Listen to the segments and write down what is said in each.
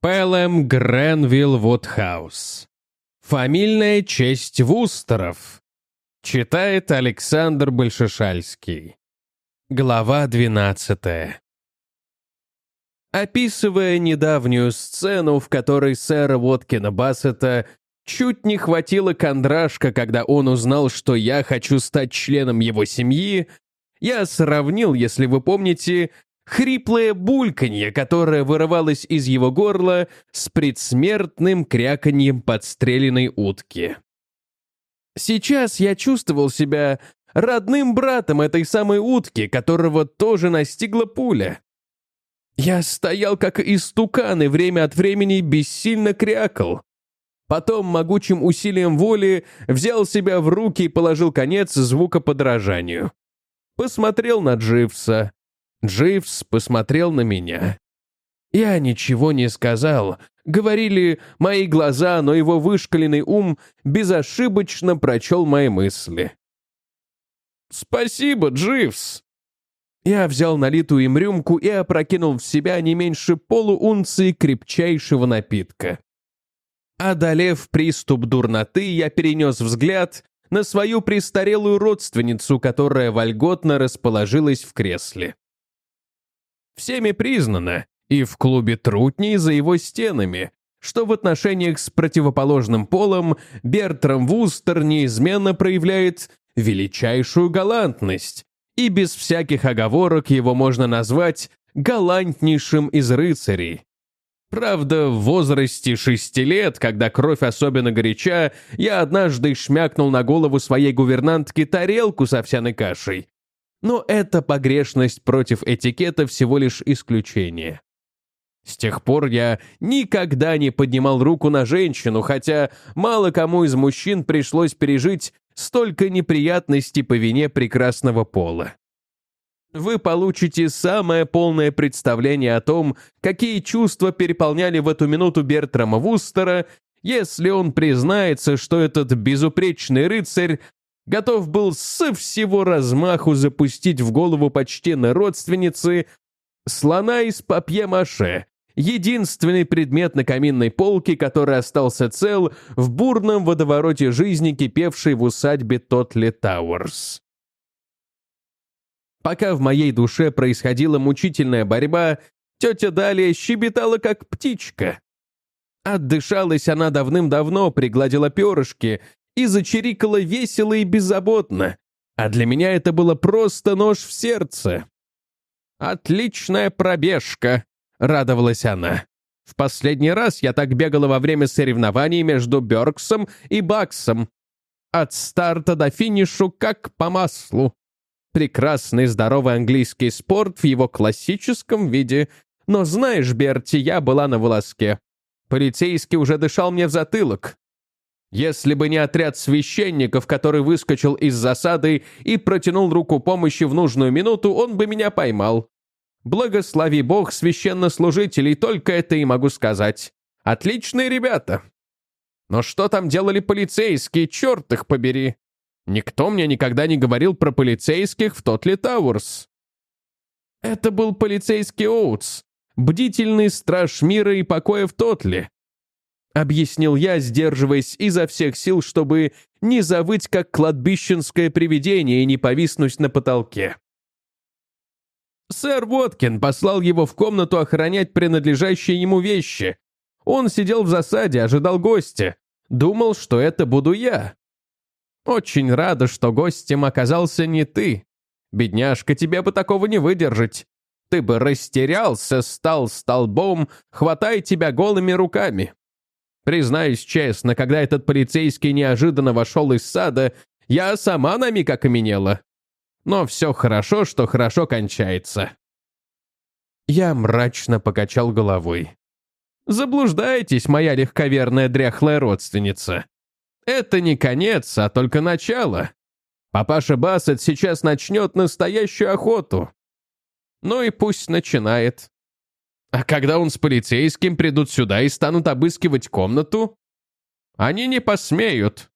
Пэлэм Гренвилл Вудхаус. Фамильная честь Вустеров. Читает Александр Большешальский. Глава 12. Описывая недавнюю сцену, в которой сэра Воткина Бассета чуть не хватило кондрашка, когда он узнал, что я хочу стать членом его семьи, я сравнил, если вы помните, хриплое бульканье, которое вырывалось из его горла с предсмертным кряканьем подстреленной утки. Сейчас я чувствовал себя родным братом этой самой утки, которого тоже настигла пуля. Я стоял как истукан и время от времени бессильно крякал. Потом могучим усилием воли взял себя в руки и положил конец звукоподражанию. Посмотрел на Дживса. Дживс посмотрел на меня. Я ничего не сказал. Говорили мои глаза, но его вышкаленный ум безошибочно прочел мои мысли. «Спасибо, Дживс!» Я взял налитую им рюмку и опрокинул в себя не меньше полуунции крепчайшего напитка. Одолев приступ дурноты, я перенес взгляд на свою престарелую родственницу, которая вольготно расположилась в кресле. Всеми признано, и в клубе трутней за его стенами, что в отношениях с противоположным полом Бертрам Вустер неизменно проявляет величайшую галантность, и без всяких оговорок его можно назвать галантнейшим из рыцарей. Правда, в возрасте шести лет, когда кровь особенно горяча, я однажды шмякнул на голову своей гувернантки тарелку с овсяной кашей, но эта погрешность против этикета всего лишь исключение. С тех пор я никогда не поднимал руку на женщину, хотя мало кому из мужчин пришлось пережить столько неприятностей по вине прекрасного пола. Вы получите самое полное представление о том, какие чувства переполняли в эту минуту Бертрама Вустера, если он признается, что этот безупречный рыцарь готов был со всего размаху запустить в голову почтенной родственницы слона из папье-маше, единственный предмет на каминной полке, который остался цел в бурном водовороте жизни, кипевшей в усадьбе Тотли Тауэрс. Пока в моей душе происходила мучительная борьба, тетя Далия щебетала как птичка. Отдышалась она давным-давно, пригладила перышки, и зачирикала весело и беззаботно, а для меня это было просто нож в сердце. «Отличная пробежка!» — радовалась она. «В последний раз я так бегала во время соревнований между Бёрксом и Баксом. От старта до финишу как по маслу. Прекрасный здоровый английский спорт в его классическом виде. Но знаешь, Берти, я была на волоске. Полицейский уже дышал мне в затылок. Если бы не отряд священников, который выскочил из засады и протянул руку помощи в нужную минуту, он бы меня поймал. Благослови Бог священнослужителей, только это и могу сказать. Отличные ребята. Но что там делали полицейские, черт их побери. Никто мне никогда не говорил про полицейских в Тотли Тауэрс. Это был полицейский Оутс, бдительный страж мира и покоя в Тотли, Объяснил я, сдерживаясь изо всех сил, чтобы не завыть, как кладбищенское привидение, и не повиснуть на потолке. Сэр Воткин послал его в комнату охранять принадлежащие ему вещи. Он сидел в засаде, ожидал гостя. Думал, что это буду я. Очень рада, что гостем оказался не ты. Бедняжка, тебе бы такого не выдержать. Ты бы растерялся, стал столбом, хватай тебя голыми руками. Признаюсь честно, когда этот полицейский неожиданно вошел из сада, я сама на миг окаменела. Но все хорошо, что хорошо кончается. Я мрачно покачал головой. Заблуждаетесь, моя легковерная дряхлая родственница. Это не конец, а только начало. Папаша Бассет сейчас начнет настоящую охоту. Ну и пусть начинает. А когда он с полицейским придут сюда и станут обыскивать комнату? Они не посмеют.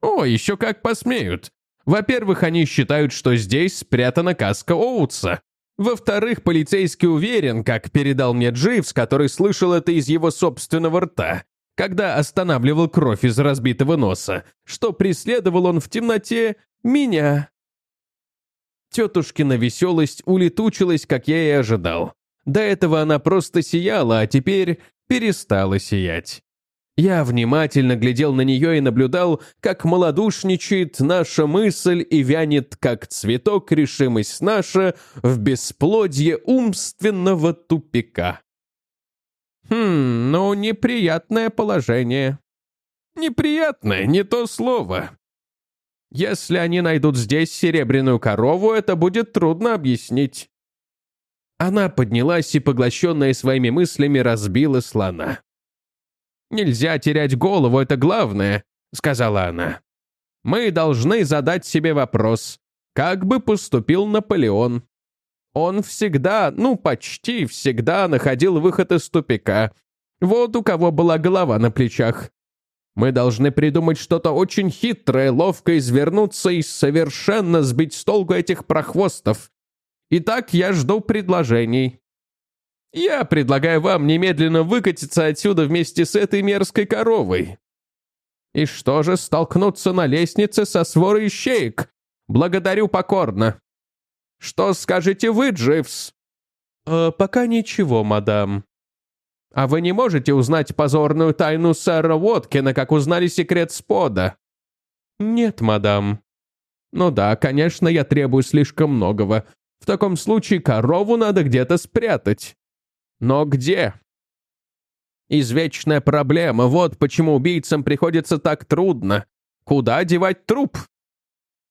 О, еще как посмеют. Во-первых, они считают, что здесь спрятана каска Оутса. Во-вторых, полицейский уверен, как передал мне Дживс, который слышал это из его собственного рта, когда останавливал кровь из разбитого носа, что преследовал он в темноте меня. Тетушкина веселость улетучилась, как я и ожидал. До этого она просто сияла, а теперь перестала сиять. Я внимательно глядел на нее и наблюдал, как малодушничает наша мысль и вянет, как цветок решимость наша в бесплодье умственного тупика. Хм, ну, неприятное положение. Неприятное, не то слово. Если они найдут здесь серебряную корову, это будет трудно объяснить. Она поднялась и, поглощенная своими мыслями, разбила слона. «Нельзя терять голову, это главное», — сказала она. «Мы должны задать себе вопрос, как бы поступил Наполеон? Он всегда, ну почти всегда находил выход из тупика. Вот у кого была голова на плечах. Мы должны придумать что-то очень хитрое, ловко извернуться и совершенно сбить с толку этих прохвостов. Итак, я жду предложений. Я предлагаю вам немедленно выкатиться отсюда вместе с этой мерзкой коровой. И что же, столкнуться на лестнице со сворой ищеек? Благодарю покорно. Что скажете вы, Дживс? «Э, «Пока ничего, мадам». «А вы не можете узнать позорную тайну сэра Уоткина, как узнали секрет Спода?» «Нет, мадам». «Ну да, конечно, я требую слишком многого. В таком случае корову надо где-то спрятать». Но где? Извечная проблема, вот почему убийцам приходится так трудно. Куда девать труп?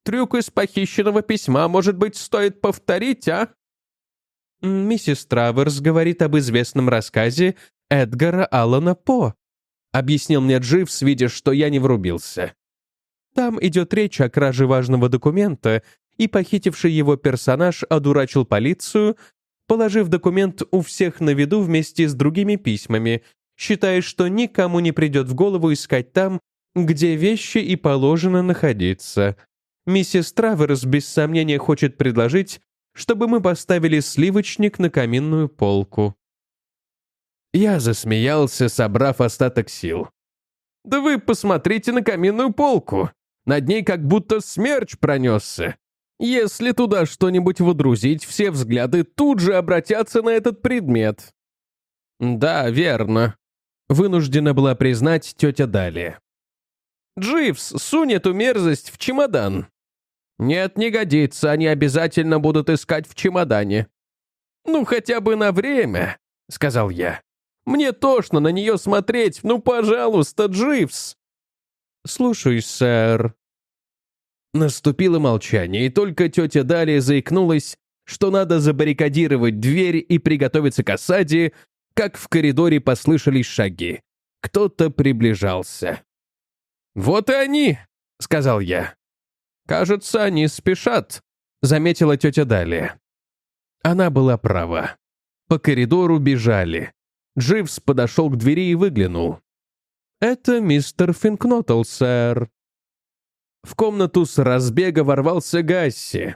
Трюк из похищенного письма, может быть, стоит повторить, а? Миссис Траверс говорит об известном рассказе Эдгара Аллана По, объяснил мне Дживс, видя, что я не врубился. Там идет речь о краже важного документа, и похитивший его персонаж одурачил полицию, положив документ у всех на виду вместе с другими письмами, считая, что никому не придет в голову искать там, где вещи и положено находиться. Миссис Траверс без сомнения хочет предложить, чтобы мы поставили сливочник на каминную полку. Я засмеялся, собрав остаток сил. «Да вы посмотрите на каминную полку! Над ней как будто смерч пронесся. Если туда что-нибудь водрузить, все взгляды тут же обратятся на этот предмет. Да, верно. Вынуждена была признать тетя Дали. Дживс, сунь эту мерзость в чемодан. Нет, не годится, они обязательно будут искать в чемодане. Ну, хотя бы на время, сказал я. Мне тошно на нее смотреть, ну, пожалуйста, Дживс. Слушаюсь, сэр, Наступило молчание, и только тетя Далия заикнулась, что надо забаррикадировать дверь и приготовиться к осаде, как в коридоре послышались шаги. Кто-то приближался. «Вот и они!» — сказал я. «Кажется, они спешат», — заметила тетя Далия. Она была права. По коридору бежали. Дживс подошел к двери и выглянул. «Это мистер Финкнотл, сэр», в комнату с разбега ворвался Гасси.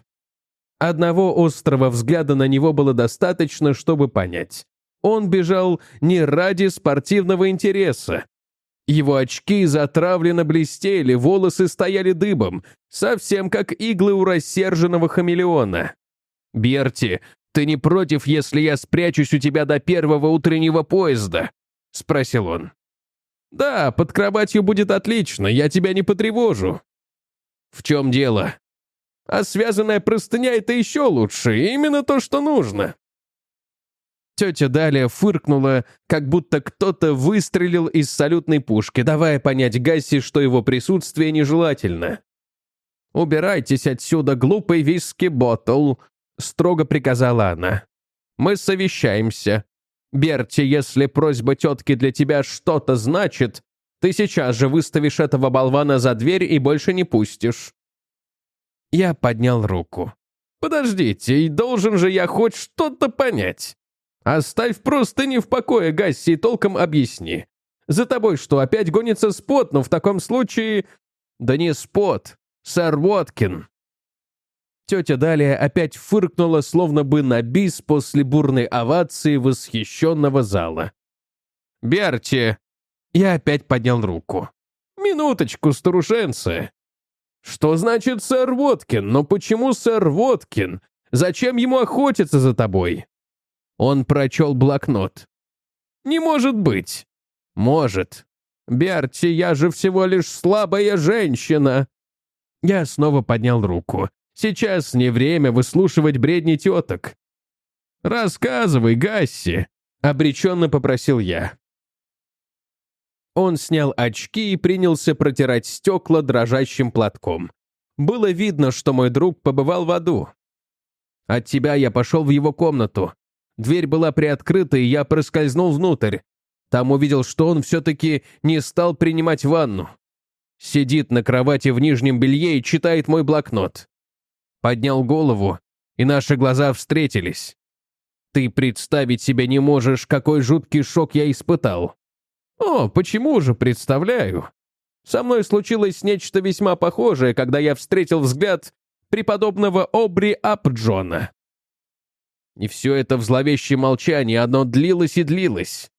Одного острого взгляда на него было достаточно, чтобы понять. Он бежал не ради спортивного интереса. Его очки затравленно блестели, волосы стояли дыбом, совсем как иглы у рассерженного хамелеона. «Берти, ты не против, если я спрячусь у тебя до первого утреннего поезда?» — спросил он. «Да, под кроватью будет отлично, я тебя не потревожу», «В чем дело?» «А связанная простыня — это еще лучше, именно то, что нужно». Тетя Далия фыркнула, как будто кто-то выстрелил из салютной пушки, давая понять Гасси, что его присутствие нежелательно. «Убирайтесь отсюда, глупый виски-боттл», — строго приказала она. «Мы совещаемся. Берти, если просьба тетки для тебя что-то значит, ты сейчас же выставишь этого болвана за дверь и больше не пустишь». Я поднял руку. «Подождите, и должен же я хоть что-то понять. Оставь просто не в покое, Гасси, и толком объясни. За тобой что, опять гонится спот, но в таком случае...» «Да не спот, сэр Уоткин». Тетя Далия опять фыркнула, словно бы на бис после бурной овации восхищенного зала. «Берти!» Я опять поднял руку. «Минуточку, старушенцы!» «Что значит сэр Воткин? Но почему сэр Воткин? Зачем ему охотиться за тобой?» Он прочел блокнот. «Не может быть!» «Может. Берти, я же всего лишь слабая женщина!» Я снова поднял руку. «Сейчас не время выслушивать бредни теток». «Рассказывай, Гасси!» — обреченно попросил я. Он снял очки и принялся протирать стекла дрожащим платком. Было видно, что мой друг побывал в аду. От тебя я пошел в его комнату. Дверь была приоткрыта, и я проскользнул внутрь. Там увидел, что он все-таки не стал принимать ванну. Сидит на кровати в нижнем белье и читает мой блокнот. Поднял голову, и наши глаза встретились. Ты представить себе не можешь, какой жуткий шок я испытал. О, почему же, представляю. Со мной случилось нечто весьма похожее, когда я встретил взгляд преподобного Обри Апджона. И все это в зловещем молчании, оно длилось и длилось.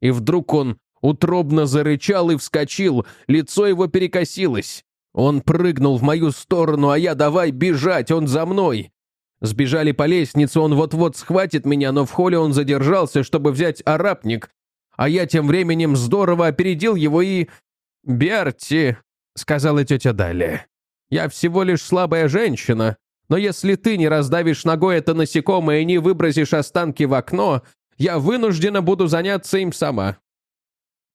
И вдруг он утробно зарычал и вскочил, лицо его перекосилось. Он прыгнул в мою сторону, а я давай бежать, он за мной. Сбежали по лестнице, он вот-вот схватит меня, но в холле он задержался, чтобы взять арапник, а я тем временем здорово опередил его и... «Берти», — сказала тетя Далия, — «я всего лишь слабая женщина, но если ты не раздавишь ногой это насекомое и не выбросишь останки в окно, я вынуждена буду заняться им сама.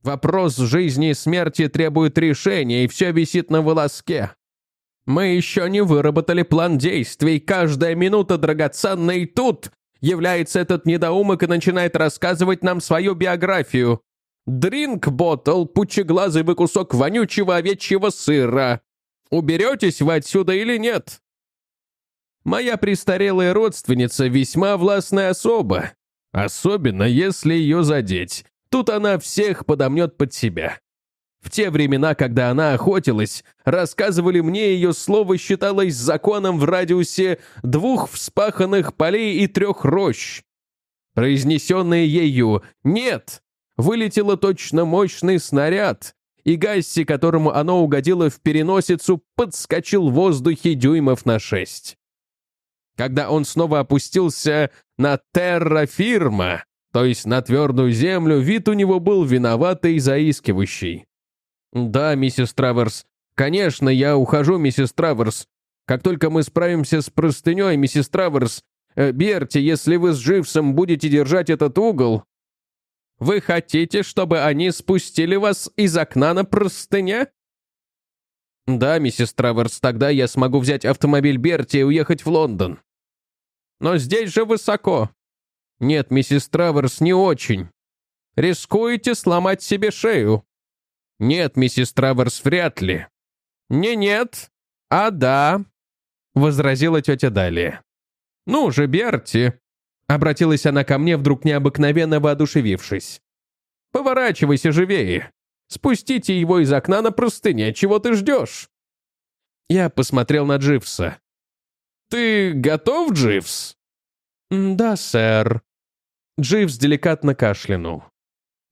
Вопрос жизни и смерти требует решения, и все висит на волоске. Мы еще не выработали план действий, каждая минута драгоценна, и тут является этот недоумок и начинает рассказывать нам свою биографию. Дринк-боттл, пучеглазый вы кусок вонючего овечьего сыра. Уберетесь вы отсюда или нет? Моя престарелая родственница весьма властная особа. Особенно, если ее задеть. Тут она всех подомнет под себя. В те времена, когда она охотилась, рассказывали мне, ее слово считалось законом в радиусе двух вспаханных полей и трех рощ. Произнесенное ею «нет» вылетело точно мощный снаряд, и Гасси, которому оно угодило в переносицу, подскочил в воздухе дюймов на шесть. Когда он снова опустился на террафирма, то есть на твердую землю, вид у него был виноватый и заискивающий. «Да, миссис Траверс. Конечно, я ухожу, миссис Траверс. Как только мы справимся с простыней, миссис Траверс, э, Берти, если вы с Дживсом будете держать этот угол...» «Вы хотите, чтобы они спустили вас из окна на простыня?» «Да, миссис Траверс, тогда я смогу взять автомобиль Берти и уехать в Лондон». «Но здесь же высоко». «Нет, миссис Траверс, не очень. Рискуете сломать себе шею». «Нет, миссис Траверс, вряд ли». «Не нет, а да», — возразила тетя Далия. «Ну же, Берти», — обратилась она ко мне, вдруг необыкновенно воодушевившись. «Поворачивайся живее. Спустите его из окна на простыне. Чего ты ждешь?» Я посмотрел на Дживса. «Ты готов, Дживс?» «Да, сэр». Дживс деликатно кашлянул.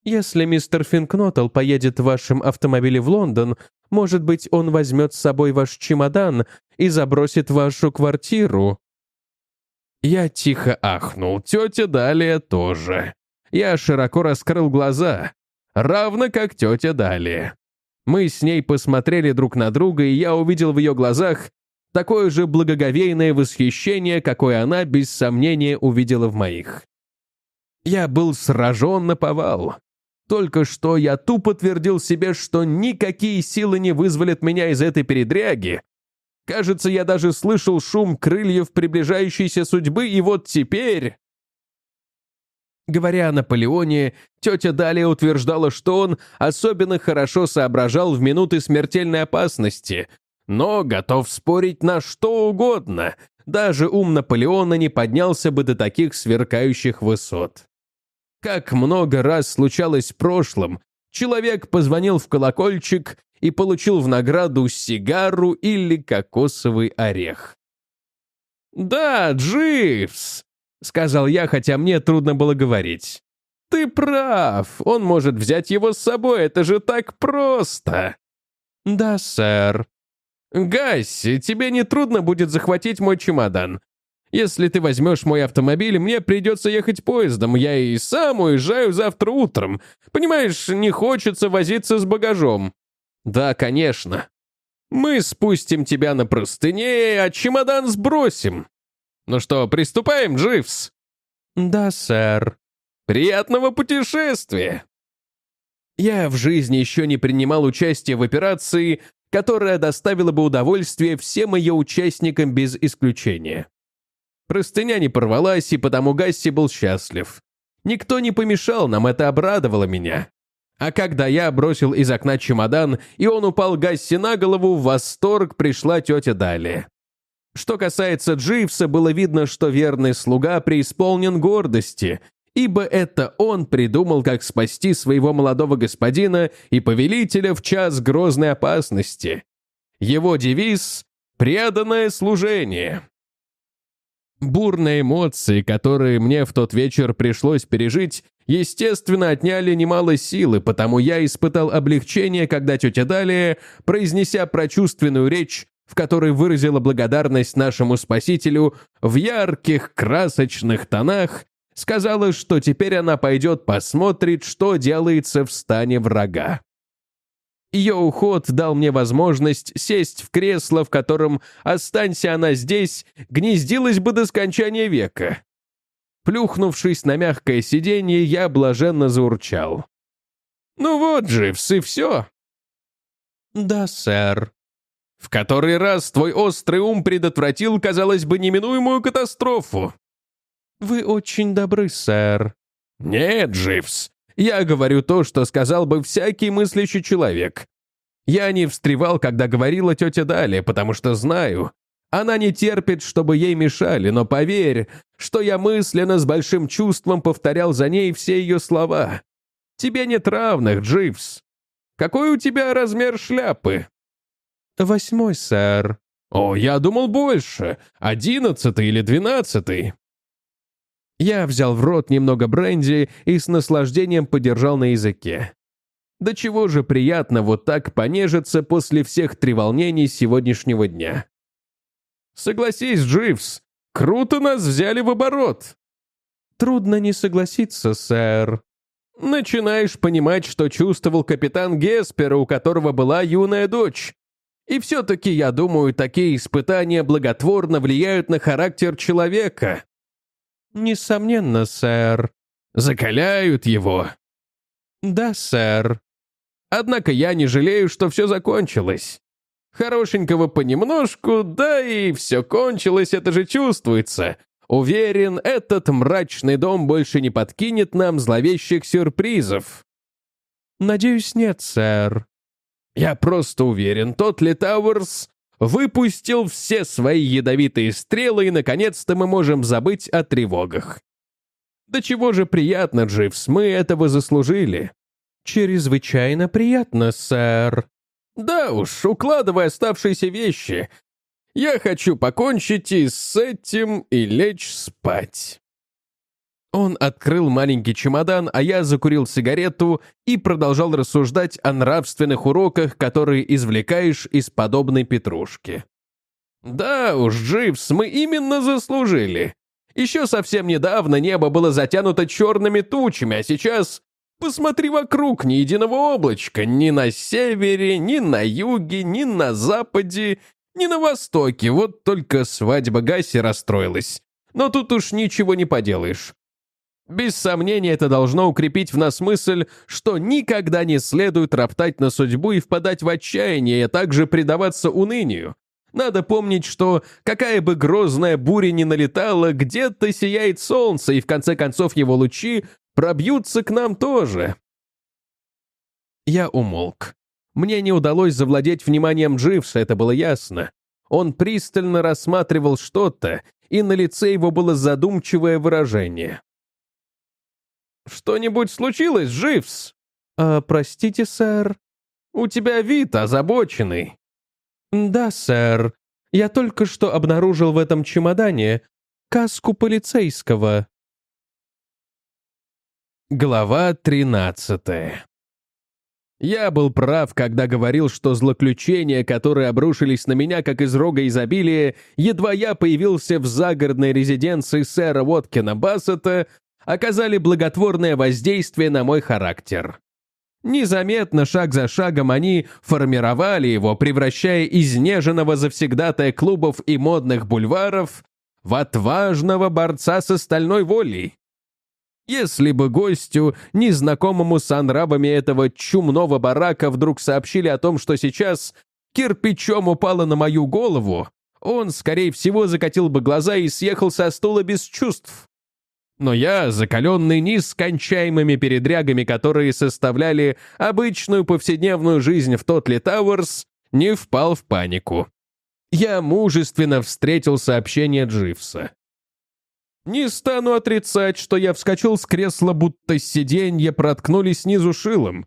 Если мистер Финкнотл поедет в вашем автомобиле в Лондон, может быть, он возьмет с собой ваш чемодан и забросит вашу квартиру». Я тихо ахнул, тетя Далия тоже. Я широко раскрыл глаза, равно как тетя Далия. Мы с ней посмотрели друг на друга, и я увидел в ее глазах такое же благоговейное восхищение, какое она, без сомнения, увидела в моих. Я был сражен на повал. Только что я тупо твердил себе, что никакие силы не вызволят меня из этой передряги. Кажется, я даже слышал шум крыльев приближающейся судьбы, и вот теперь... Говоря о Наполеоне, тетя Далия утверждала, что он особенно хорошо соображал в минуты смертельной опасности, но готов спорить на что угодно. Даже ум Наполеона не поднялся бы до таких сверкающих высот. Как много раз случалось в прошлом, человек позвонил в колокольчик и получил в награду сигару или кокосовый орех. «Да, Дживс!» — сказал я, хотя мне трудно было говорить. «Ты прав, он может взять его с собой, это же так просто!» «Да, сэр». «Гасси, тебе не трудно будет захватить мой чемодан. Если ты возьмешь мой автомобиль, мне придется ехать поездом. Я и сам уезжаю завтра утром. Понимаешь, не хочется возиться с багажом». «Да, конечно. Мы спустим тебя на простыне, а чемодан сбросим. Ну что, приступаем, Дживс?» «Да, сэр». «Приятного путешествия!» Я в жизни еще не принимал участие в операции, которая доставила бы удовольствие всем ее участникам без исключения. Простыня не порвалась, и потому Гасси был счастлив. Никто не помешал нам, это обрадовало меня. А когда я бросил из окна чемодан, и он упал Гасси на голову, в восторг пришла тетя Далия. Что касается Дживса, было видно, что верный слуга преисполнен гордости, ибо это он придумал, как спасти своего молодого господина и повелителя в час грозной опасности. Его девиз — «Преданное служение». Бурные эмоции, которые мне в тот вечер пришлось пережить, естественно, отняли немало силы, потому я испытал облегчение, когда тетя Далия, произнеся прочувственную речь, в которой выразила благодарность нашему спасителю в ярких красочных тонах, сказала, что теперь она пойдет посмотрит, что делается в стане врага. Ее уход дал мне возможность сесть в кресло, в котором, останься она здесь, гнездилась бы до скончания века. Плюхнувшись на мягкое сиденье, я блаженно заурчал. «Ну вот же, и все». «Да, сэр». «В который раз твой острый ум предотвратил, казалось бы, неминуемую катастрофу». «Вы очень добры, сэр». «Нет, Дживс, я говорю то, что сказал бы всякий мыслящий человек. Я не встревал, когда говорила тетя Дали, потому что знаю, она не терпит, чтобы ей мешали, но поверь, что я мысленно с большим чувством повторял за ней все ее слова. Тебе нет равных, Дживс. Какой у тебя размер шляпы? Восьмой, сэр. О, я думал больше. Одиннадцатый или двенадцатый. Я взял в рот немного бренди и с наслаждением подержал на языке. Да чего же приятно вот так понежиться после всех треволнений сегодняшнего дня. Согласись, Дживс, круто нас взяли в оборот. Трудно не согласиться, сэр. Начинаешь понимать, что чувствовал капитан Геспер, у которого была юная дочь. И все-таки, я думаю, такие испытания благотворно влияют на характер человека. «Несомненно, сэр». «Закаляют его». «Да, сэр». «Однако я не жалею, что все закончилось. Хорошенького понемножку, да и все кончилось, это же чувствуется. Уверен, этот мрачный дом больше не подкинет нам зловещих сюрпризов». «Надеюсь, нет, сэр». «Я просто уверен, тот ли Тауэрс выпустил все свои ядовитые стрелы, и, наконец-то, мы можем забыть о тревогах. Да чего же приятно, Дживс, мы этого заслужили. Чрезвычайно приятно, сэр. Да уж, укладывай оставшиеся вещи. Я хочу покончить и с этим и лечь спать. Он открыл маленький чемодан, а я закурил сигарету и продолжал рассуждать о нравственных уроках, которые извлекаешь из подобной петрушки. «Да уж, Дживс, мы именно заслужили. Еще совсем недавно небо было затянуто черными тучами, а сейчас посмотри вокруг, ни единого облачка, ни на севере, ни на юге, ни на западе, ни на востоке. Вот только свадьба Гаси расстроилась. Но тут уж ничего не поделаешь. Без сомнения, это должно укрепить в нас мысль, что никогда не следует роптать на судьбу и впадать в отчаяние, а также предаваться унынию. Надо помнить, что какая бы грозная буря ни налетала, где-то сияет солнце, и в конце концов его лучи пробьются к нам тоже. Я умолк. Мне не удалось завладеть вниманием Дживса, это было ясно. Он пристально рассматривал что-то, и на лице его было задумчивое выражение. «Что-нибудь случилось, Дживс?» «А, простите, сэр». «У тебя вид озабоченный». «Да, сэр. Я только что обнаружил в этом чемодане каску полицейского». Глава тринадцатая я был прав, когда говорил, что злоключения, которые обрушились на меня, как из рога изобилия, едва я появился в загородной резиденции сэра Уоткина Бассета, оказали благотворное воздействие на мой характер. Незаметно, шаг за шагом, они формировали его, превращая изнеженного завсегдатая клубов и модных бульваров в отважного борца с остальной волей. Если бы гостю, незнакомому с анрабами этого чумного барака, вдруг сообщили о том, что сейчас кирпичом упало на мою голову, он, скорее всего, закатил бы глаза и съехал со стула без чувств. Но я, закаленный нескончаемыми передрягами, которые составляли обычную повседневную жизнь в Тотли Тауэрс, не впал в панику. Я мужественно встретил сообщение Дживса. Не стану отрицать, что я вскочил с кресла, будто сиденье проткнули снизу шилом.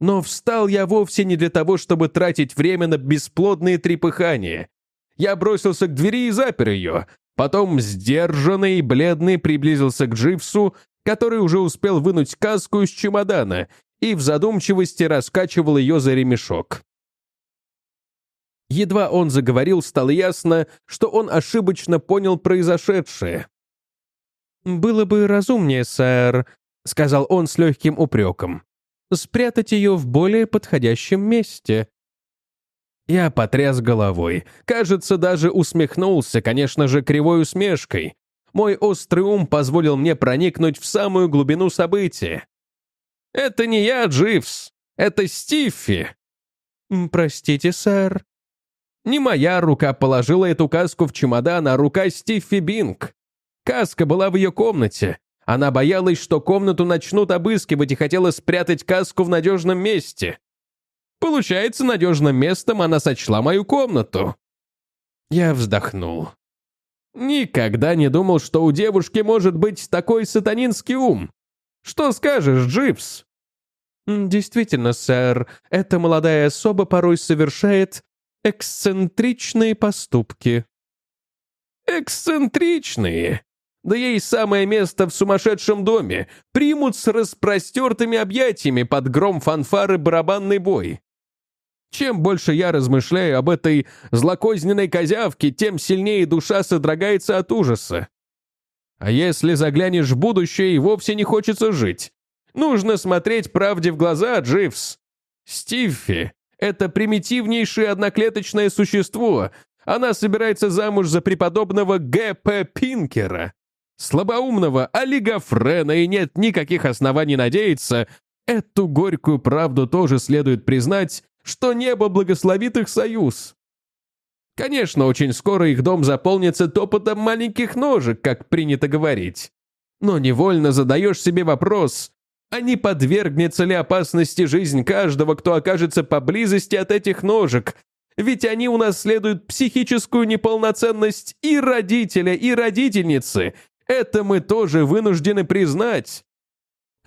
Но встал я вовсе не для того, чтобы тратить время на бесплодные трепыхания. Я бросился к двери и запер ее. Потом, сдержанный бледный, приблизился к Дживсу, который уже успел вынуть каску из чемодана и в задумчивости раскачивал ее за ремешок. Едва он заговорил, стало ясно, что он ошибочно понял произошедшее. «Было бы разумнее, сэр», — сказал он с легким упреком, «спрятать ее в более подходящем месте». Я потряс головой. Кажется, даже усмехнулся, конечно же, кривой усмешкой. Мой острый ум позволил мне проникнуть в самую глубину события. «Это не я, Дживс. Это Стиффи». «Простите, сэр». Не моя рука положила эту каску в чемодан, а рука Стиффи Бинг. Каска была в ее комнате. Она боялась, что комнату начнут обыскивать и хотела спрятать каску в надежном месте. Получается, надежным местом она сочла мою комнату. Я вздохнул. Никогда не думал, что у девушки может быть такой сатанинский ум. Что скажешь, Дживс? Действительно, сэр, эта молодая особа порой совершает эксцентричные поступки. Эксцентричные? Да ей самое место в сумасшедшем доме. Примут с распростертыми объятиями под гром фанфар и барабанный бой. Чем больше я размышляю об этой злокозненной козявке, тем сильнее душа содрогается от ужаса. А если заглянешь в будущее и вовсе не хочется жить? Нужно смотреть правде в глаза, Дживс. Стиффи — это примитивнейшее одноклеточное существо. Она собирается замуж за преподобного Г.П. Пинкера слабоумного олигофрена и нет никаких оснований надеяться, эту горькую правду тоже следует признать, что небо благословит их союз. Конечно, очень скоро их дом заполнится топотом маленьких ножек, как принято говорить. Но невольно задаешь себе вопрос, а не подвергнется ли опасности жизнь каждого, кто окажется поблизости от этих ножек, ведь они унаследуют психическую неполноценность и родителя, и родительницы, это мы тоже вынуждены признать.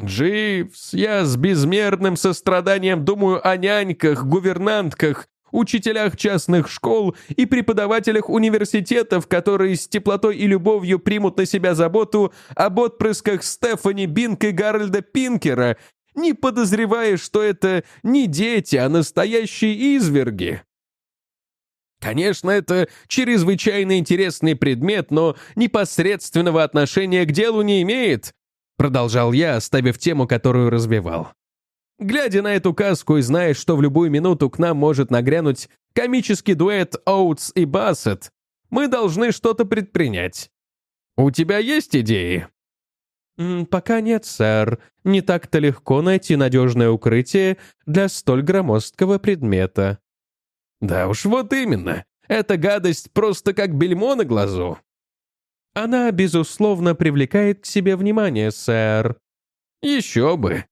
Дживс, я с безмерным состраданием думаю о няньках, гувернантках, учителях частных школ и преподавателях университетов, которые с теплотой и любовью примут на себя заботу об отпрысках Стефани Бинк и Гарольда Пинкера, не подозревая, что это не дети, а настоящие изверги. Конечно, это чрезвычайно интересный предмет, но непосредственного отношения к делу не имеет, продолжал я, оставив тему, которую развивал. Глядя на эту каску и зная, что в любую минуту к нам может нагрянуть комический дуэт Оутс и Бассет, мы должны что-то предпринять. У тебя есть идеи? «Пока нет, сэр. Не так-то легко найти надежное укрытие для столь громоздкого предмета», да уж вот именно. Эта гадость просто как бельмо на глазу. Она, безусловно, привлекает к себе внимание, сэр. Еще бы.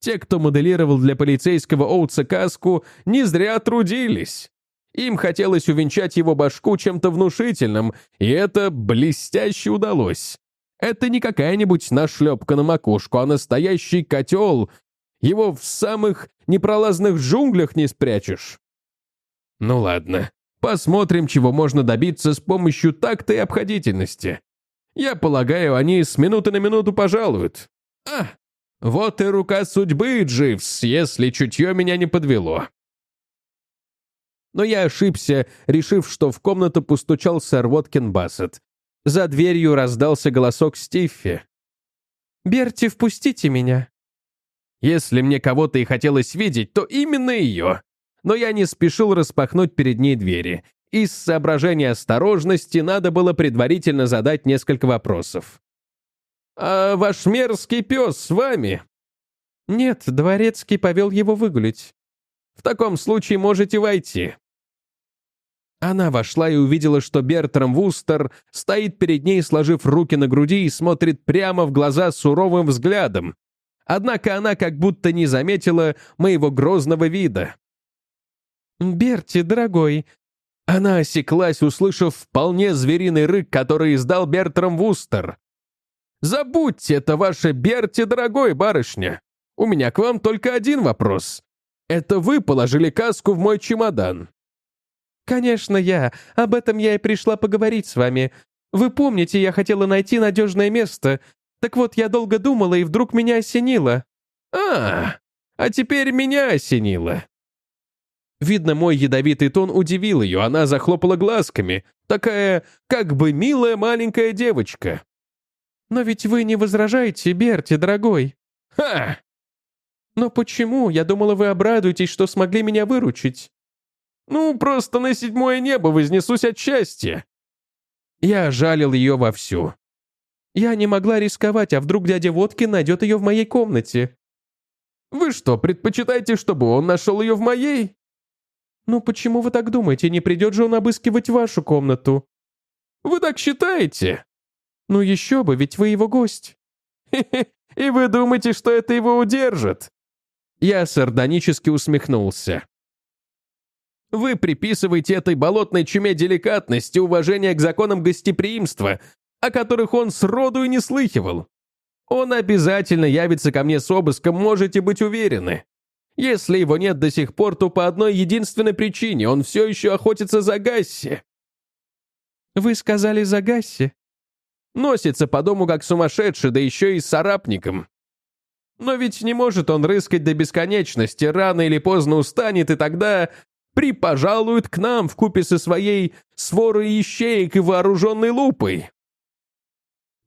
Те, кто моделировал для полицейского Оутса каску, не зря трудились. Им хотелось увенчать его башку чем-то внушительным, и это блестяще удалось. Это не какая-нибудь нашлепка на макушку, а настоящий котел. Его в самых непролазных джунглях не спрячешь. Ну ладно, Посмотрим, чего можно добиться с помощью такта и обходительности. Я полагаю, они с минуты на минуту пожалуют. А, вот и рука судьбы, Дживс, если чутье меня не подвело. Но я ошибся, решив, что в комнату постучал сэр Воткин Бассет. За дверью раздался голосок Стиффи. «Берти, впустите меня». Если мне кого-то и хотелось видеть, то именно ее. Но я не спешил распахнуть перед ней двери. Из соображения осторожности надо было предварительно задать несколько вопросов. «А ваш мерзкий пес с вами?» «Нет, дворецкий повел его выгулить». «В таком случае можете войти». Она вошла и увидела, что Бертрам Вустер стоит перед ней, сложив руки на груди и смотрит прямо в глаза суровым взглядом. Однако она как будто не заметила моего грозного вида. «Берти, дорогой!» Она осеклась, услышав вполне звериный рык, который издал Бертрам Вустер. «Забудьте это ваше Берти, дорогой барышня! У меня к вам только один вопрос. Это вы положили каску в мой чемодан?» «Конечно, я. Об этом я и пришла поговорить с вами. Вы помните, я хотела найти надежное место. Так вот, я долго думала, и вдруг меня осенило». «А, а теперь меня осенило». Видно, мой ядовитый тон удивил ее, она захлопала глазками. Такая, как бы милая маленькая девочка. «Но ведь вы не возражаете, Берти, дорогой». «Ха!» «Но почему? Я думала, вы обрадуетесь, что смогли меня выручить». Ну, просто на седьмое небо вознесусь от счастья. Я жалил ее вовсю. Я не могла рисковать, а вдруг дядя Водкин найдет ее в моей комнате. Вы что, предпочитаете, чтобы он нашел ее в моей? Ну почему вы так думаете, не придет же он обыскивать вашу комнату? Вы так считаете? Ну еще бы, ведь вы его гость. И вы думаете, что это его удержит? Я сардонически усмехнулся. Вы приписываете этой болотной чуме деликатность и уважение к законам гостеприимства, о которых он сроду и не слыхивал. Он обязательно явится ко мне с обыском, можете быть уверены. Если его нет до сих пор, то по одной единственной причине он все еще охотится за Гасси. Вы сказали за Гасси? Носится по дому как сумасшедший, да еще и с царапником. Но ведь не может он рыскать до бесконечности, рано или поздно устанет, и тогда припожалует к нам в купе со своей сворой ищеек и вооруженной лупой.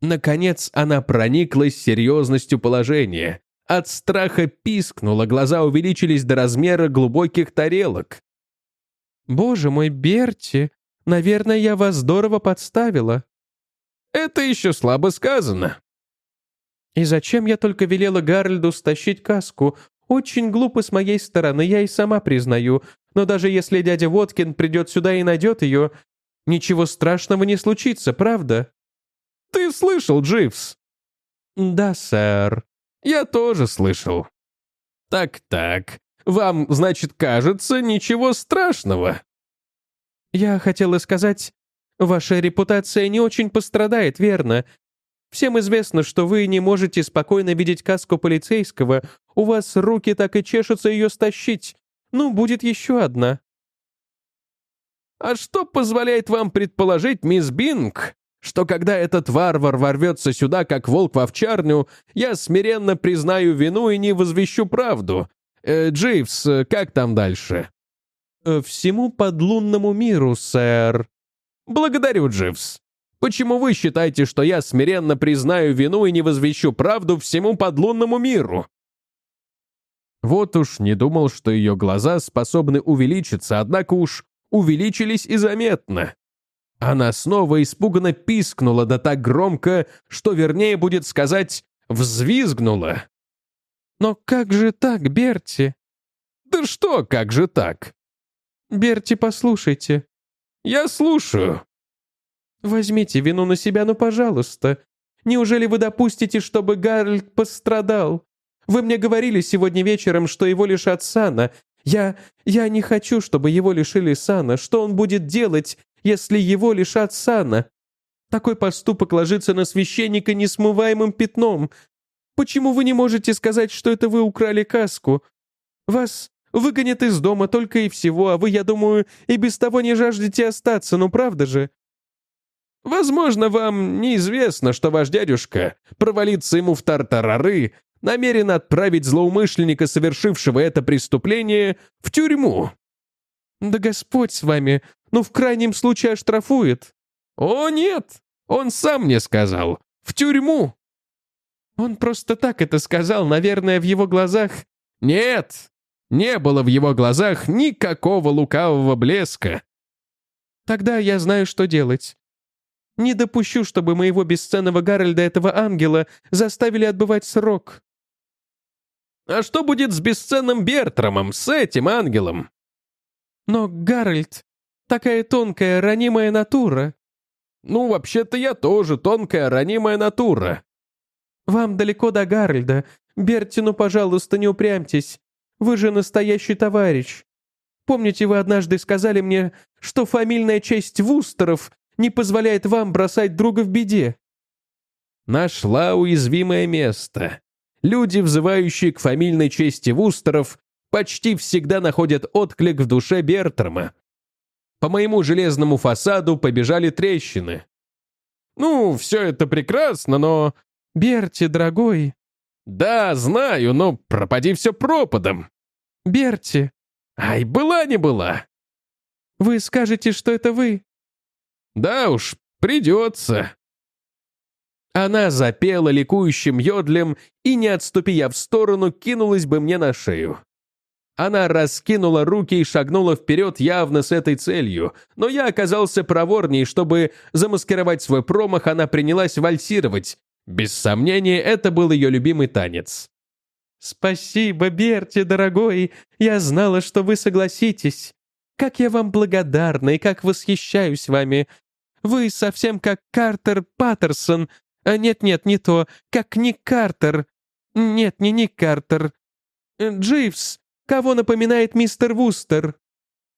Наконец она прониклась серьезностью положения. От страха пискнула, глаза увеличились до размера глубоких тарелок. «Боже мой, Берти, наверное, я вас здорово подставила». «Это еще слабо сказано». «И зачем я только велела Гарольду стащить каску? Очень глупо с моей стороны, я и сама признаю, но даже если дядя Воткин придет сюда и найдет ее, ничего страшного не случится, правда?» «Ты слышал, Дживс?» «Да, сэр». «Я тоже слышал». «Так-так, вам, значит, кажется, ничего страшного?» «Я хотела сказать, ваша репутация не очень пострадает, верно? Всем известно, что вы не можете спокойно видеть каску полицейского, у вас руки так и чешутся ее стащить, ну, будет еще одна». «А что позволяет вам предположить, мисс Бинг, что когда этот варвар ворвется сюда, как волк в овчарню, я смиренно признаю вину и не возвещу правду? Э, Дживс, как там дальше?» «Э, «Всему подлунному миру, сэр». «Благодарю, Дживс. Почему вы считаете, что я смиренно признаю вину и не возвещу правду всему подлунному миру?» Вот уж не думал, что ее глаза способны увеличиться, однако уж увеличились и заметно. Она снова испуганно пискнула, да так громко, что вернее будет сказать «взвизгнула». «Но как же так, Берти?» «Да что, как же так?» «Берти, послушайте». «Я слушаю». «Возьмите вину на себя, ну, пожалуйста. Неужели вы допустите, чтобы Гарольд пострадал? Вы мне говорили сегодня вечером, что его лишат сана. Я... я не хочу, чтобы его лишили сана. Что он будет делать, если его лишат сана? Такой поступок ложится на священника несмываемым пятном. Почему вы не можете сказать, что это вы украли каску? Вас... Выгонят из дома только и всего, а вы, я думаю, и без того не жаждете остаться, ну правда же?» «Возможно, вам неизвестно, что ваш дядюшка провалится ему в тартарары, намерен отправить злоумышленника, совершившего это преступление, в тюрьму». «Да Господь с вами, ну в крайнем случае оштрафует». «О, нет! Он сам мне сказал. В тюрьму!» «Он просто так это сказал, наверное, в его глазах...» «Нет! Не было в его глазах никакого лукавого блеска!» «Тогда я знаю, что делать. Не допущу, чтобы моего бесценного Гарольда, этого ангела, заставили отбывать срок». «А что будет с бесценным Бертрамом, с этим ангелом?» «Но Гарольд, такая тонкая, ранимая натура». «Ну, вообще-то я тоже тонкая, ранимая натура». «Вам далеко до Гарольда. Берти, ну, пожалуйста, не упрямьтесь. Вы же настоящий товарищ. Помните, вы однажды сказали мне, что фамильная честь Вустеров не позволяет вам бросать друга в беде?» Нашла уязвимое место. Люди, взывающие к фамильной чести Вустеров, почти всегда находят отклик в душе Бертрама. По моему железному фасаду побежали трещины. «Ну, все это прекрасно, но...» «Берти, дорогой...» «Да, знаю, но пропади все пропадом». «Берти...» «Ай, была не была». «Вы скажете, что это вы?» «Да уж, придется». Она запела ликующим йодлем и, не отступи в сторону, кинулась бы мне на шею. Она раскинула руки и шагнула вперед явно с этой целью, но я оказался проворней, чтобы замаскировать свой промах, она принялась вальсировать. Без сомнения, это был ее любимый танец. «Спасибо, Берти, дорогой, я знала, что вы согласитесь. Как я вам благодарна и как восхищаюсь вами. Вы совсем как Картер Паттерсон. А нет-нет, не то, как Ник Картер. Нет, не Ник Картер. Дживс, Кого напоминает мистер Вустер?»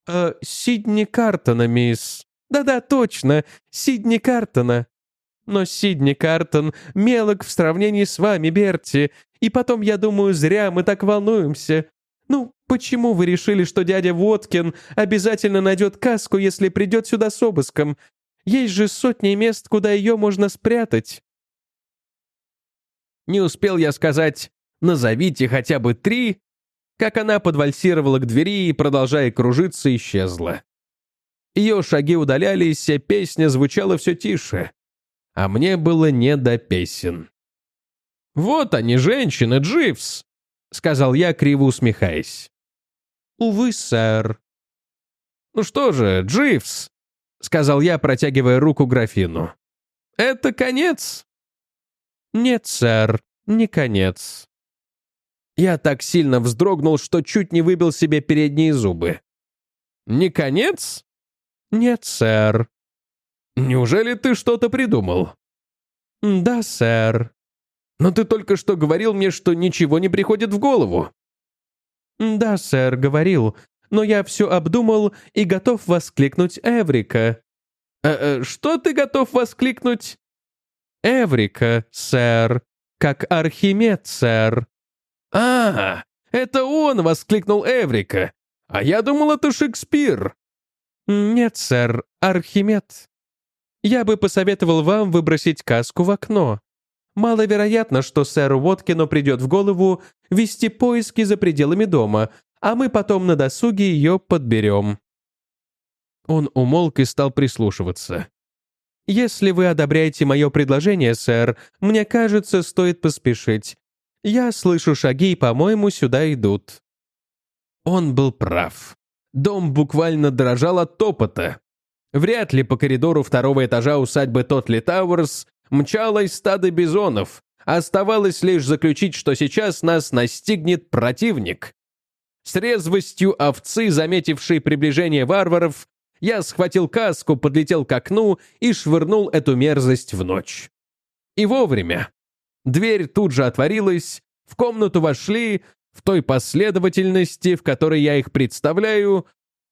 «Э, Сидни Картона, мисс». «Да-да, точно, Сидни Картона». «Но Сидни Картон мелок в сравнении с вами, Берти, и потом, я думаю, зря мы так волнуемся. Ну, почему вы решили, что дядя Воткин обязательно найдет каску, если придет сюда с обыском? Есть же сотни мест, куда ее можно спрятать». Не успел я сказать «назовите хотя бы три», как она подвальсировала к двери и, продолжая кружиться, исчезла. Ее шаги удалялись, а песня звучала все тише. А мне было не до песен. «Вот они, женщины, Дживс!» — сказал я, криво усмехаясь. «Увы, сэр». «Ну что же, Дживс!» — сказал я, протягивая руку графину. «Это конец?» «Нет, сэр, не конец». Я так сильно вздрогнул, что чуть не выбил себе передние зубы. «Не конец?» «Нет, сэр». «Неужели ты что-то придумал?» «Да, сэр». «Но ты только что говорил мне, что ничего не приходит в голову». «Да, сэр, говорил, но я все обдумал и готов воскликнуть Эврика». «Э -э, «Что ты готов воскликнуть?» «Эврика, сэр, как Архимед, сэр». «А, это он!» — воскликнул Эврика. «А я думал, это Шекспир!» «Нет, сэр, Архимед. Я бы посоветовал вам выбросить каску в окно. Маловероятно, что сэру Уоткину придет в голову вести поиски за пределами дома, а мы потом на досуге ее подберем». Он умолк и стал прислушиваться. «Если вы одобряете мое предложение, сэр, мне кажется, стоит поспешить. Я слышу шаги, и, по-моему, сюда идут». Он был прав. Дом буквально дрожал от топота. Вряд ли по коридору второго этажа усадьбы Тотли Тауэрс мчалось стадо бизонов. Оставалось лишь заключить, что сейчас нас настигнет противник. С резвостью овцы, заметившей приближение варваров, я схватил каску, подлетел к окну и швырнул эту мерзость в ночь. И вовремя. Дверь тут же отворилась, в комнату вошли, в той последовательности, в которой я их представляю,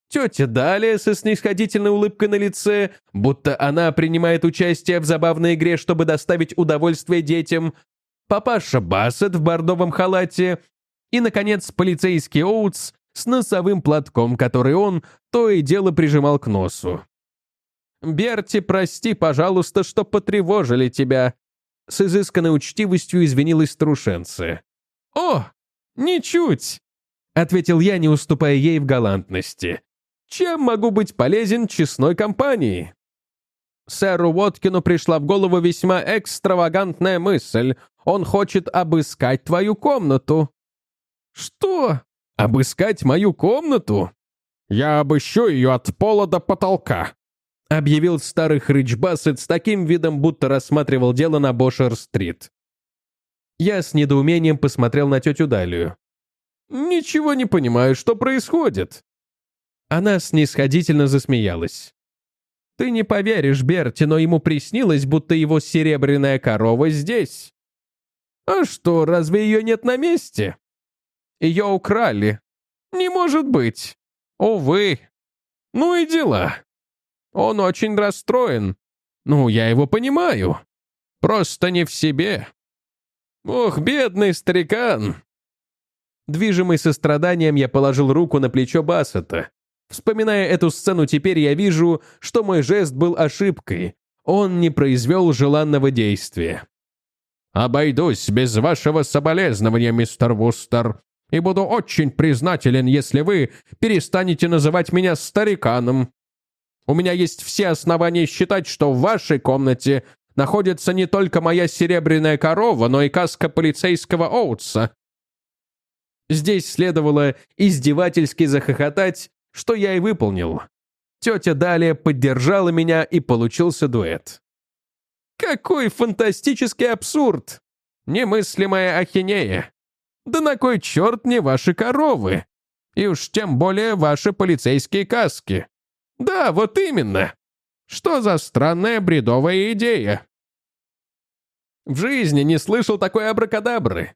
тетя Далия со снисходительной улыбкой на лице, будто она принимает участие в забавной игре, чтобы доставить удовольствие детям, папаша Бассет в бордовом халате и, наконец, полицейский Оутс с носовым платком, который он то и дело прижимал к носу. «Берти, прости, пожалуйста, что потревожили тебя», с изысканной учтивостью извинилась Трушенце. «О, ничуть!» — ответил я, не уступая ей в галантности. «Чем могу быть полезен честной компании?» Сэру Уоткину пришла в голову весьма экстравагантная мысль. Он хочет обыскать твою комнату. «Что? Обыскать мою комнату?» «Я обыщу ее от пола до потолка», — объявил старый хрыч Бассет с таким видом, будто рассматривал дело на Бошер-стрит. Я с недоумением посмотрел на тетю Далию. «Ничего не понимаю, что происходит?» Она снисходительно засмеялась. «Ты не поверишь, Берти, но ему приснилось, будто его серебряная корова здесь». «А что, разве ее нет на месте?» Ее украли. Не может быть. Увы. Ну и дела. Он очень расстроен. Ну, я его понимаю. Просто не в себе. Ох, бедный старикан. Движимый состраданием, я положил руку на плечо Бассета. Вспоминая эту сцену теперь, я вижу, что мой жест был ошибкой. Он не произвел желанного действия. «Обойдусь без вашего соболезнования, мистер Вустер и буду очень признателен, если вы перестанете называть меня стариканом. У меня есть все основания считать, что в вашей комнате находится не только моя серебряная корова, но и каска полицейского Оутса. Здесь следовало издевательски захохотать, что я и выполнил. Тетя далее поддержала меня, и получился дуэт. Какой фантастический абсурд! Немыслимая ахинея! Да на кой черт мне ваши коровы? И уж тем более ваши полицейские каски. Да, вот именно. Что за странная бредовая идея? В жизни не слышал такой абракадабры.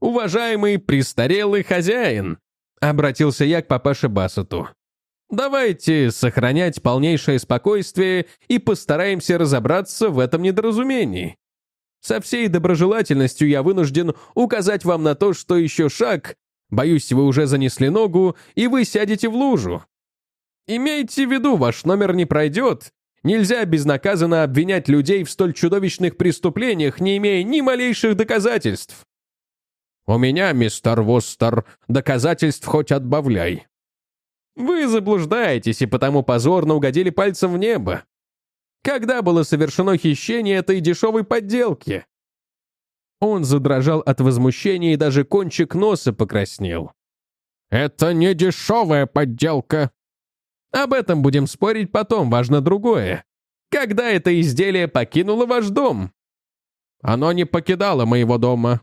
Уважаемый престарелый хозяин, обратился я к папаше Бассету. Давайте сохранять полнейшее спокойствие и постараемся разобраться в этом недоразумении. Со всей доброжелательностью я вынужден указать вам на то, что еще шаг, боюсь, вы уже занесли ногу, и вы сядете в лужу. Имейте в виду, ваш номер не пройдет. Нельзя безнаказанно обвинять людей в столь чудовищных преступлениях, не имея ни малейших доказательств. У меня, мистер Вустер, доказательств хоть отбавляй. Вы заблуждаетесь и потому позорно угодили пальцем в небо. Когда было совершено хищение этой дешевой подделки?» Он задрожал от возмущения и даже кончик носа покраснел. «Это не дешевая подделка!» «Об этом будем спорить потом, важно другое. Когда это изделие покинуло ваш дом?» «Оно не покидало моего дома».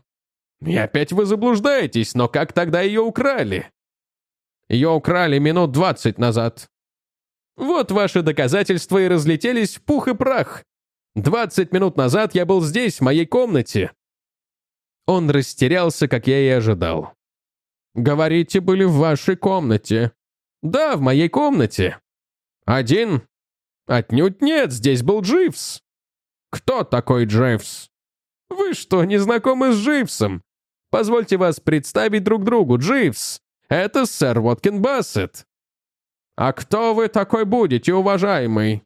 «И опять вы заблуждаетесь, но как тогда ее украли?» «Ее украли минут двадцать назад». Вот ваши доказательства и разлетелись в пух и прах. Двадцать минут назад я был здесь, в моей комнате». Он растерялся, как я и ожидал. «Говорите, были в вашей комнате?» «Да, в моей комнате». «Один?» «Отнюдь нет, здесь был Дживс». «Кто такой Дживс?» «Вы что, не знакомы с Дживсом? Позвольте вас представить друг другу. Дживс — это сэр Воткин Бассет. «А кто вы такой будете, уважаемый?»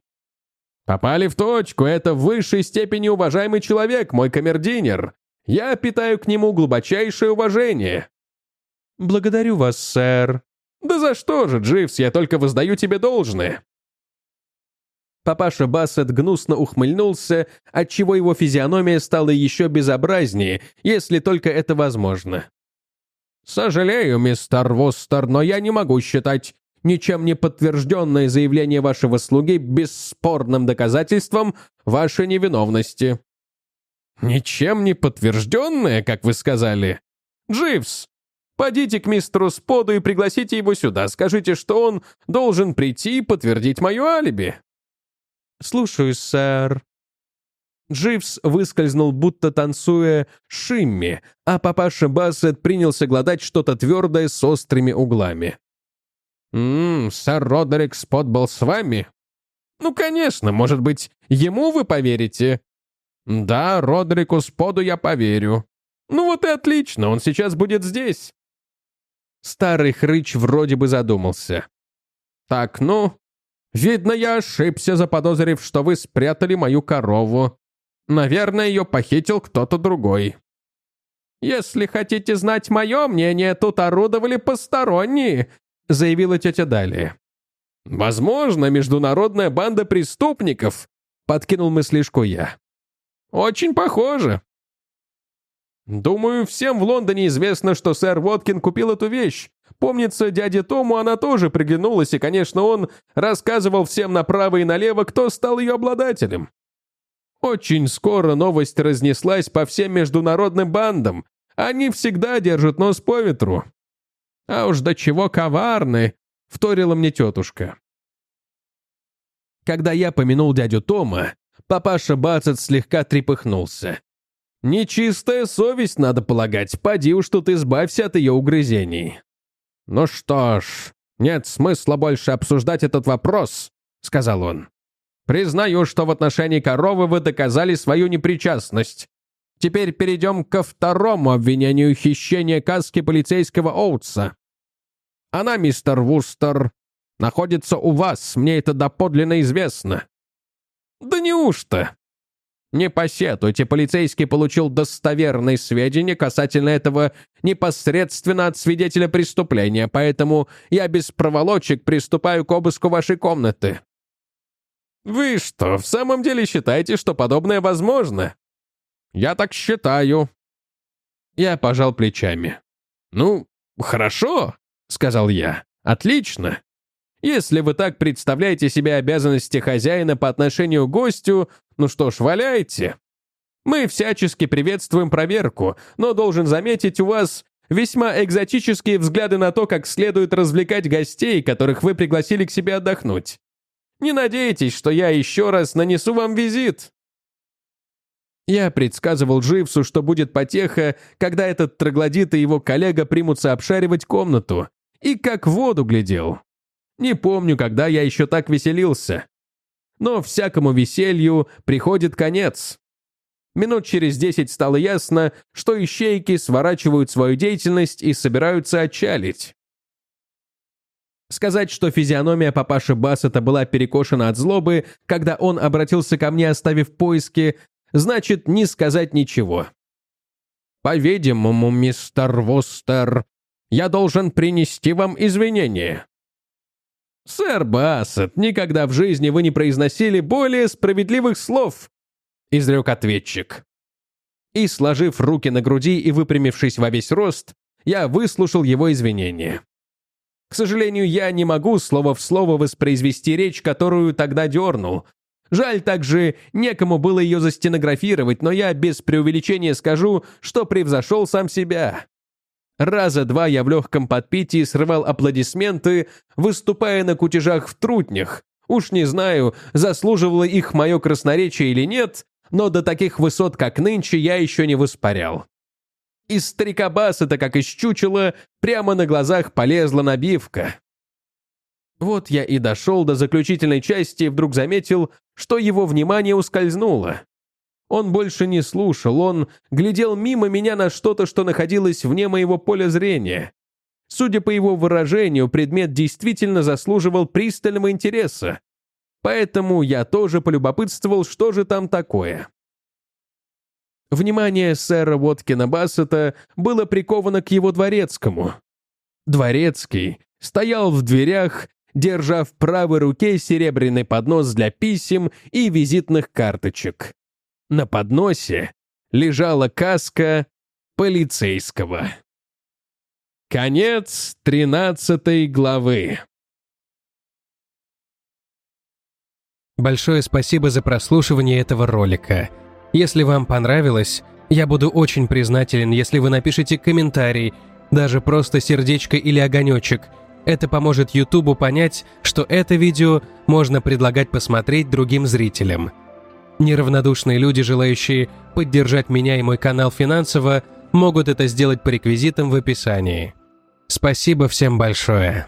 «Попали в точку, это в высшей степени уважаемый человек, мой камердинер. Я питаю к нему глубочайшее уважение». «Благодарю вас, сэр». «Да за что же, Дживс, я только воздаю тебе должное». Папаша Бассет гнусно ухмыльнулся, отчего его физиономия стала еще безобразнее, если только это возможно. «Сожалею, мистер Вустер, но я не могу считать ничем не подтвержденное заявление вашего слуги бесспорным доказательством вашей невиновности». «Ничем не подтвержденное, как вы сказали?» «Дживс, подите к мистеру Споду и пригласите его сюда. Скажите, что он должен прийти и подтвердить мое алиби». «Слушаюсь, сэр». Дживс выскользнул, будто танцуя шимми, а папаша Бассет принялся гладать что-то твердое с острыми углами. «Ммм, сэр Родерик Спот был с вами?» «Ну, конечно, может быть, ему вы поверите?» «Да, Родерику Споду я поверю». «Ну вот и отлично, он сейчас будет здесь». Старый хрыч вроде бы задумался. «Так, ну, видно, я ошибся, заподозрив, что вы спрятали мою корову. Наверное, ее похитил кто-то другой. Если хотите знать мое мнение, тут орудовали посторонние», заявила тетя Далия. «Возможно, международная банда преступников», подкинул мыслишку я. «Очень похоже. Думаю, всем в Лондоне известно, что сэр Воткин купил эту вещь. Помнится, дяде Тому она тоже приглянулась, и, конечно, он рассказывал всем направо и налево, кто стал ее обладателем. Очень скоро новость разнеслась по всем международным бандам. Они всегда держат нос по ветру. А уж до чего коварны, вторила мне тетушка. Когда я помянул дядю Тома, папаша Бацет слегка трепыхнулся. Нечистая совесть, надо полагать, поди уж тут избавься от ее угрызений. Ну что ж, нет смысла больше обсуждать этот вопрос, сказал он. Признаю, что в отношении коровы вы доказали свою непричастность. Теперь перейдем ко второму обвинению хищения каски полицейского Оутса. Она, мистер Вустер, находится у вас, мне это доподлинно известно. Да неужто? Не посетуйте, полицейский получил достоверные сведения касательно этого непосредственно от свидетеля преступления, поэтому я без проволочек приступаю к обыску вашей комнаты». «Вы что, в самом деле считаете, что подобное возможно?» «Я так считаю». Я пожал плечами. «Ну, хорошо», — сказал я. «Отлично. Если вы так представляете себе обязанности хозяина по отношению к гостю, ну что ж, валяйте. Мы всячески приветствуем проверку, но должен заметить, у вас весьма экзотические взгляды на то, как следует развлекать гостей, которых вы пригласили к себе отдохнуть. Не надейтесь, что я еще раз нанесу вам визит. Я предсказывал Дживсу, что будет потеха, когда этот троглодит и его коллега примутся обшаривать комнату, и как в воду глядел. Не помню, когда я еще так веселился. Но всякому веселью приходит конец. Минут через десять стало ясно, что ищейки сворачивают свою деятельность и собираются отчалить. Сказать, что физиономия папаши Бассета была перекошена от злобы, когда он обратился ко мне, оставив поиски, значит не сказать ничего. «По-видимому, мистер Вустер, я должен принести вам извинения. «Сэр Бассет, никогда в жизни вы не произносили более справедливых слов!» — изрек ответчик. И, сложив руки на груди и выпрямившись во весь рост, я выслушал его извинения. К сожалению, я не могу слово в слово воспроизвести речь, которую тогда дернул. Жаль также, некому было ее застенографировать, но я без преувеличения скажу, что превзошел сам себя. Раза два я в легком подпитии срывал аплодисменты, выступая на кутежах в трутнях. Уж не знаю, заслуживало их мое красноречие или нет, но до таких высот, как нынче, я еще не воспарял. Из старикобаса-то, как из чучела, прямо на глазах полезла набивка. Вот я и дошел до заключительной части и вдруг заметил, что его внимание ускользнуло. Он больше не слушал, он глядел мимо меня на что-то, что находилось вне моего поля зрения. Судя по его выражению, предмет действительно заслуживал пристального интереса. Поэтому я тоже полюбопытствовал, что же там такое. Внимание сэра Воткина Бассета было приковано к его дворецкому. Дворецкий стоял в дверях, держа в правой руке серебряный поднос для писем и визитных карточек. На подносе лежала каска полицейского. Конец тринадцатой главы. Большое спасибо за прослушивание этого ролика. Если вам понравилось, я буду очень признателен, если вы напишите комментарий, даже просто сердечко или огонечек. Это поможет Ютубу понять, что это видео можно предлагать посмотреть другим зрителям. Неравнодушные люди, желающие поддержать меня и мой канал финансово, могут это сделать по реквизитам в описании. Спасибо всем большое.